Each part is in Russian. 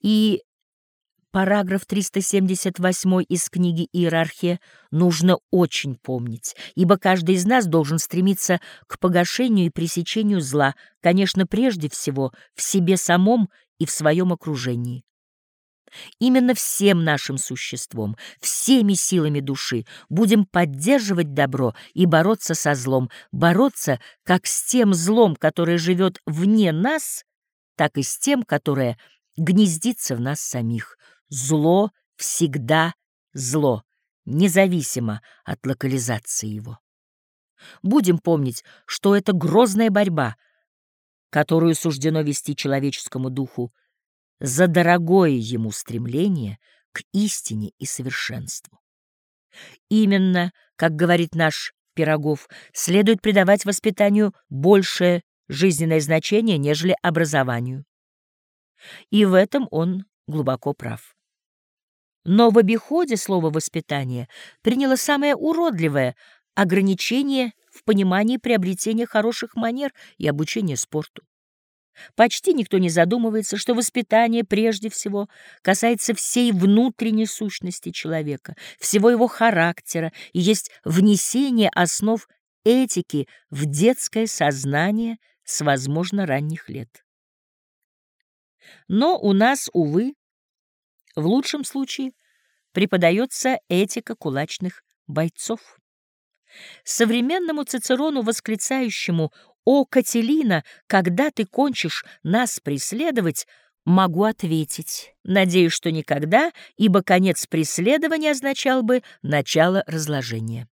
И параграф 378 из книги «Иерархия» нужно очень помнить, ибо каждый из нас должен стремиться к погашению и пресечению зла, конечно, прежде всего в себе самом и в своем окружении. Именно всем нашим существом, всеми силами души будем поддерживать добро и бороться со злом, бороться как с тем злом, которое живет вне нас, так и с тем, которое гнездится в нас самих. Зло всегда зло, независимо от локализации его. Будем помнить, что это грозная борьба, которую суждено вести человеческому духу, за дорогое ему стремление к истине и совершенству. Именно, как говорит наш Пирогов, следует придавать воспитанию большее жизненное значение, нежели образованию. И в этом он глубоко прав. Но в обиходе слово «воспитание» приняло самое уродливое ограничение в понимании приобретения хороших манер и обучения спорту. Почти никто не задумывается, что воспитание прежде всего касается всей внутренней сущности человека, всего его характера и есть внесение основ этики в детское сознание с, возможно, ранних лет. Но у нас, увы, в лучшем случае преподается этика кулачных бойцов. Современному Цицерону, восклицающему «О, Кателина, когда ты кончишь нас преследовать?» Могу ответить. Надеюсь, что никогда, ибо конец преследования означал бы начало разложения.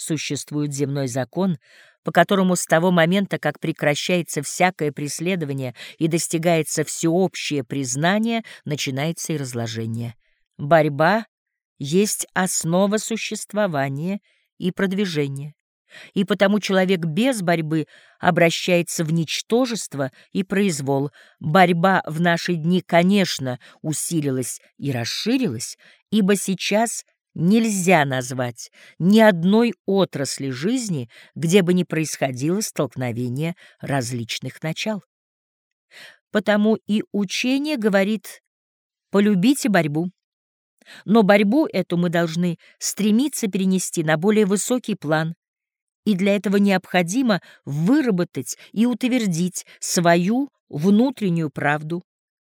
Существует земной закон, по которому с того момента, как прекращается всякое преследование и достигается всеобщее признание, начинается и разложение. Борьба есть основа существования и продвижения и потому человек без борьбы обращается в ничтожество и произвол. Борьба в наши дни, конечно, усилилась и расширилась, ибо сейчас нельзя назвать ни одной отрасли жизни, где бы не происходило столкновение различных начал. Потому и учение говорит «полюбите борьбу». Но борьбу эту мы должны стремиться перенести на более высокий план, и для этого необходимо выработать и утвердить свою внутреннюю правду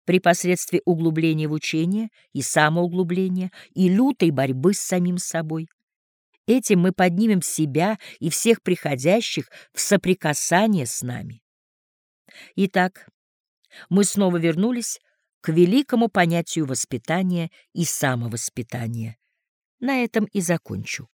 при посредстве углубления в учение и самоуглубления и лютой борьбы с самим собой. Этим мы поднимем себя и всех приходящих в соприкасание с нами. Итак, мы снова вернулись к великому понятию воспитания и самовоспитания. На этом и закончу.